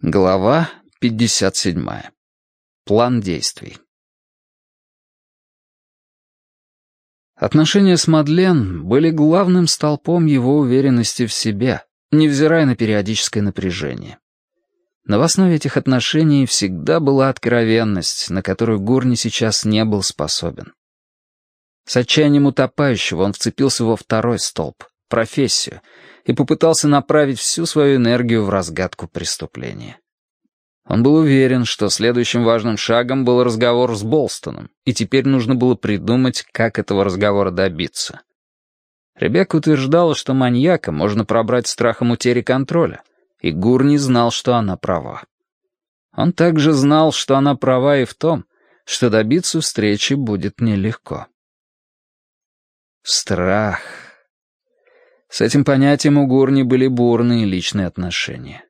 Глава 57. План действий. Отношения с Мадлен были главным столпом его уверенности в себе, невзирая на периодическое напряжение. Но в основе этих отношений всегда была откровенность, на которую Гурни сейчас не был способен. С отчаянием утопающего он вцепился во второй столб — профессию — и попытался направить всю свою энергию в разгадку преступления. Он был уверен, что следующим важным шагом был разговор с Болстоном, и теперь нужно было придумать, как этого разговора добиться. Ребекка утверждала, что маньяка можно пробрать страхом утери контроля, и Гур не знал, что она права. Он также знал, что она права и в том, что добиться встречи будет нелегко. Страх. С этим понятием у Гурни были бурные личные отношения.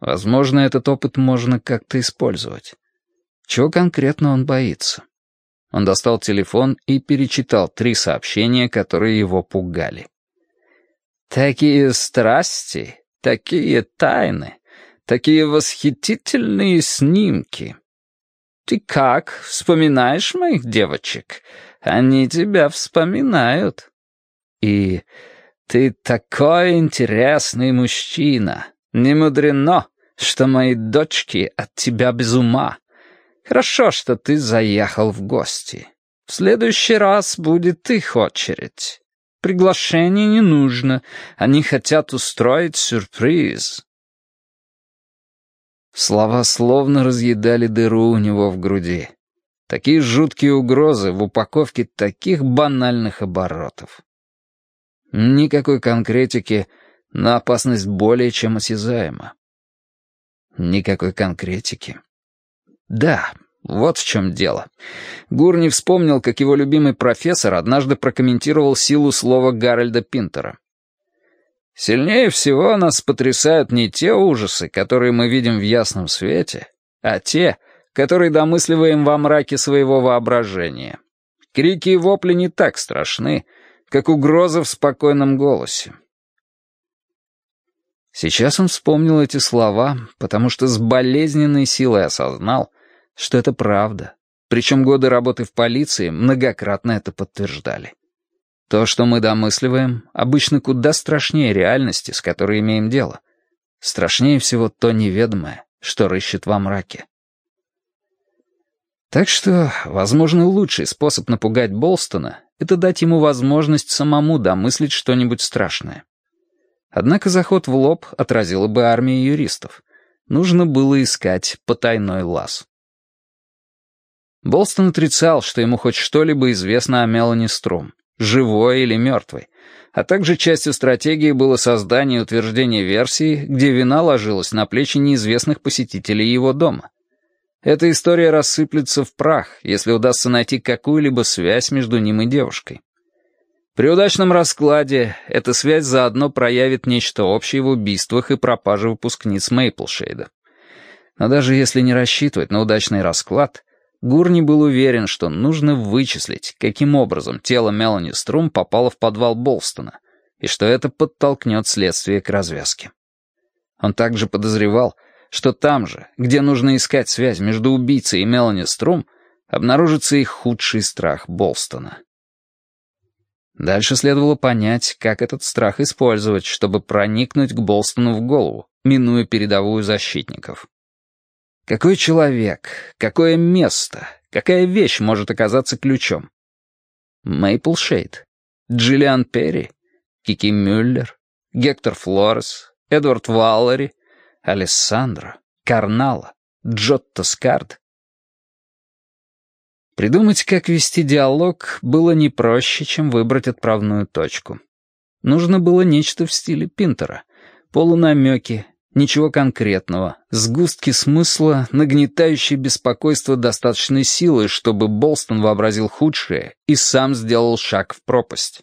Возможно, этот опыт можно как-то использовать. Чего конкретно он боится? Он достал телефон и перечитал три сообщения, которые его пугали. «Такие страсти, такие тайны, такие восхитительные снимки. Ты как, вспоминаешь моих девочек? Они тебя вспоминают». И «Ты такой интересный мужчина. Не мудрено, что мои дочки от тебя без ума. Хорошо, что ты заехал в гости. В следующий раз будет их очередь. Приглашение не нужно. Они хотят устроить сюрприз». Слова словно разъедали дыру у него в груди. Такие жуткие угрозы в упаковке таких банальных оборотов. Никакой конкретики, но опасность более чем осязаема. Никакой конкретики. Да, вот в чем дело. Гурни вспомнил, как его любимый профессор однажды прокомментировал силу слова Гарольда Пинтера. «Сильнее всего нас потрясают не те ужасы, которые мы видим в ясном свете, а те, которые домысливаем во мраке своего воображения. Крики и вопли не так страшны, как угроза в спокойном голосе. Сейчас он вспомнил эти слова, потому что с болезненной силой осознал, что это правда. Причем годы работы в полиции многократно это подтверждали. То, что мы домысливаем, обычно куда страшнее реальности, с которой имеем дело. Страшнее всего то неведомое, что рыщет во мраке. Так что, возможно, лучший способ напугать Болстона — это дать ему возможность самому домыслить что-нибудь страшное. Однако заход в лоб отразила бы армия юристов. Нужно было искать потайной лаз. Болстон отрицал, что ему хоть что-либо известно о Мелани Струм, живой или мертвой, а также частью стратегии было создание и утверждение версии, где вина ложилась на плечи неизвестных посетителей его дома. Эта история рассыплется в прах, если удастся найти какую-либо связь между ним и девушкой. При удачном раскладе эта связь заодно проявит нечто общее в убийствах и пропаже выпускниц Мейплшейда. Но даже если не рассчитывать на удачный расклад, Гурни был уверен, что нужно вычислить, каким образом тело Мелани Струм попало в подвал Болстона, и что это подтолкнет следствие к развязке. Он также подозревал, что там же, где нужно искать связь между убийцей и Мелани Струм, обнаружится их худший страх Болстона. Дальше следовало понять, как этот страх использовать, чтобы проникнуть к Болстону в голову, минуя передовую защитников. Какой человек, какое место, какая вещь может оказаться ключом? Мейпл Шейд, Джиллиан Перри, Кики Мюллер, Гектор Флорес, Эдвард Валлери — Алессандро, Карнала, Джотто Скард. Придумать, как вести диалог, было не проще, чем выбрать отправную точку. Нужно было нечто в стиле Пинтера. Полунамеки, ничего конкретного, сгустки смысла, нагнетающие беспокойство достаточной силы, чтобы Болстон вообразил худшее и сам сделал шаг в пропасть.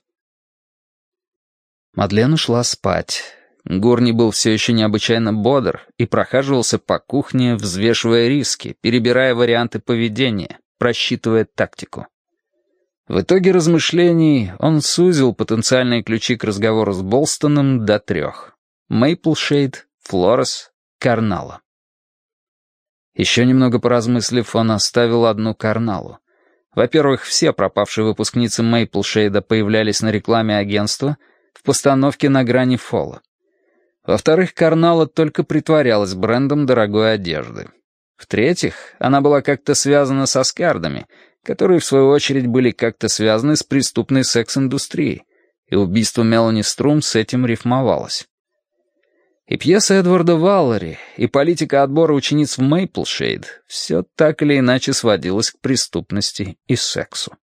Мадлен ушла спать. Горни был все еще необычайно бодр и прохаживался по кухне, взвешивая риски, перебирая варианты поведения, просчитывая тактику. В итоге размышлений он сузил потенциальные ключи к разговору с Болстоном до трех. Мейплшейд, Флорес, Карнала. Еще немного поразмыслив, он оставил одну карналу. Во-первых, все пропавшие выпускницы Мейплшейда появлялись на рекламе агентства в постановке на грани фола. Во-вторых, Карнала только притворялась брендом дорогой одежды. В-третьих, она была как-то связана со скардами, которые, в свою очередь, были как-то связаны с преступной секс-индустрией, и убийство Мелани Струм с этим рифмовалось. И пьеса Эдварда Валлери, и политика отбора учениц в Мейплшейд — все так или иначе сводилось к преступности и сексу.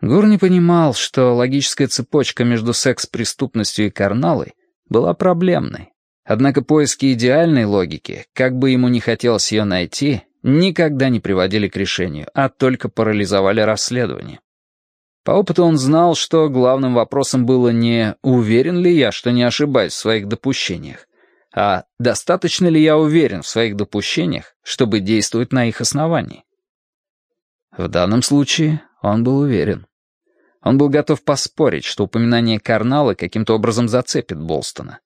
Гур не понимал, что логическая цепочка между секс-преступностью и карналой была проблемной. Однако поиски идеальной логики, как бы ему ни хотелось ее найти, никогда не приводили к решению, а только парализовали расследование. По опыту он знал, что главным вопросом было не «уверен ли я, что не ошибаюсь в своих допущениях», а «достаточно ли я уверен в своих допущениях, чтобы действовать на их основании». В данном случае он был уверен. Он был готов поспорить, что упоминание Карнала каким-то образом зацепит Болстона.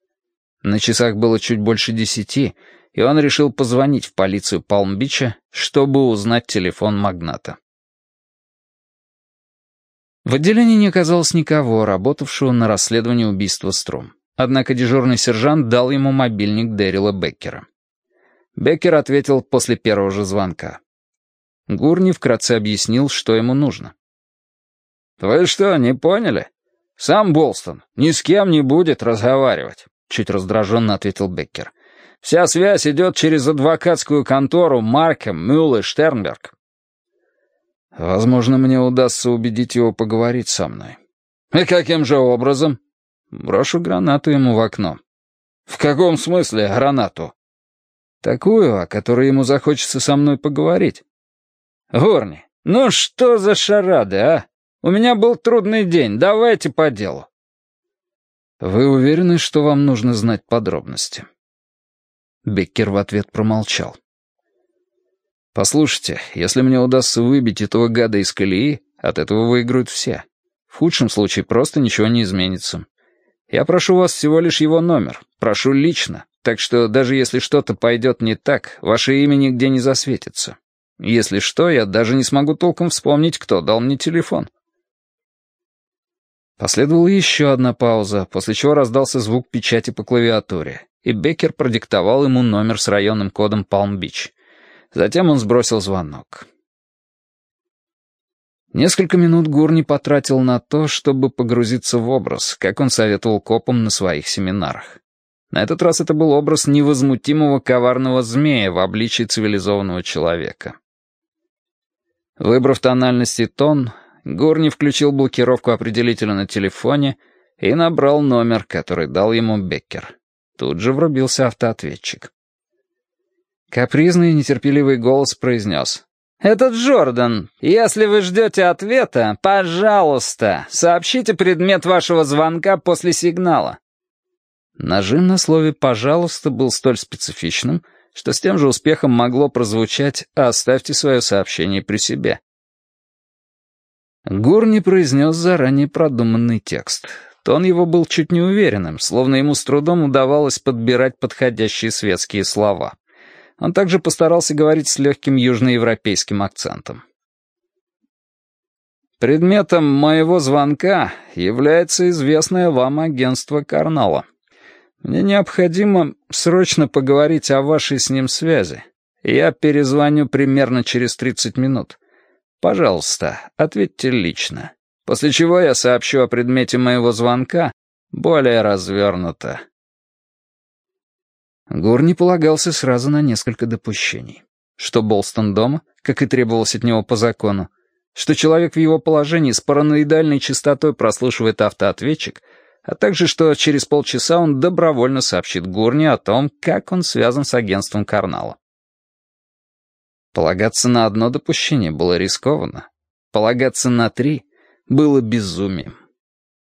На часах было чуть больше десяти, и он решил позвонить в полицию Палм-Бича, чтобы узнать телефон магната. В отделении не оказалось никого, работавшего на расследовании убийства Стром. Однако дежурный сержант дал ему мобильник Дэрила Беккера. Беккер ответил после первого же звонка. Гурни вкратце объяснил, что ему нужно. «Вы что, не поняли? Сам Болстон ни с кем не будет разговаривать», — чуть раздраженно ответил Беккер. «Вся связь идет через адвокатскую контору Марка Мюлле Штернберг. Возможно, мне удастся убедить его поговорить со мной. И каким же образом? Брошу гранату ему в окно. В каком смысле гранату? Такую, о которой ему захочется со мной поговорить. Горни, ну что за шарады, а? У меня был трудный день, давайте по делу. Вы уверены, что вам нужно знать подробности? Беккер в ответ промолчал. «Послушайте, если мне удастся выбить этого гада из колеи, от этого выиграют все. В худшем случае просто ничего не изменится. Я прошу вас всего лишь его номер, прошу лично, так что даже если что-то пойдет не так, ваше имя нигде не засветится. Если что, я даже не смогу толком вспомнить, кто дал мне телефон». Последовала еще одна пауза, после чего раздался звук печати по клавиатуре, и Беккер продиктовал ему номер с районным кодом Палм-Бич — Затем он сбросил звонок. Несколько минут Гурни потратил на то, чтобы погрузиться в образ, как он советовал копам на своих семинарах. На этот раз это был образ невозмутимого коварного змея в обличии цивилизованного человека. Выбрав тональность и тон, Гурни включил блокировку определителя на телефоне и набрал номер, который дал ему Беккер. Тут же врубился автоответчик. Капризный нетерпеливый голос произнес. «Это Джордан. Если вы ждете ответа, пожалуйста, сообщите предмет вашего звонка после сигнала». Нажим на слове «пожалуйста» был столь специфичным, что с тем же успехом могло прозвучать «оставьте свое сообщение при себе». Гурни произнес заранее продуманный текст. Тон его был чуть неуверенным, словно ему с трудом удавалось подбирать подходящие светские слова. Он также постарался говорить с легким южноевропейским акцентом. «Предметом моего звонка является известное вам агентство Карнала. Мне необходимо срочно поговорить о вашей с ним связи. Я перезвоню примерно через 30 минут. Пожалуйста, ответьте лично. После чего я сообщу о предмете моего звонка более развернуто. Гур не полагался сразу на несколько допущений. Что Болстон дома, как и требовалось от него по закону, что человек в его положении с параноидальной частотой прослушивает автоответчик, а также что через полчаса он добровольно сообщит Гурни о том, как он связан с агентством Карнала. Полагаться на одно допущение было рискованно. Полагаться на три было безумием.